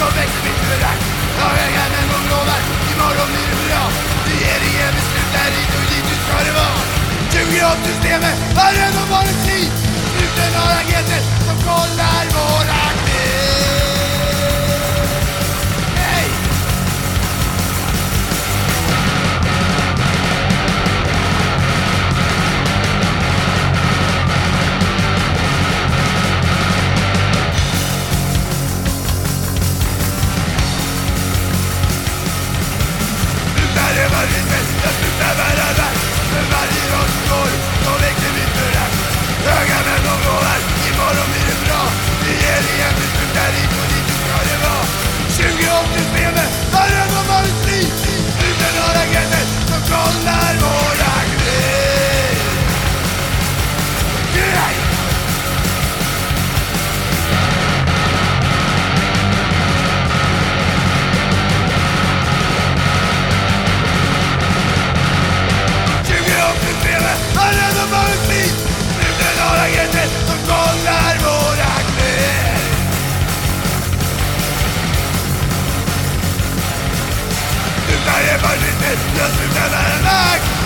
som växer mitt förakt Jag vägrar men de lovar, imorgon blir det bra. Regeringen beslutar hit och dit, hur ska det vara? 20 systemet har redan varit slut Utan några agenter som kollar. It's just evidence emotions, there's nothing that I like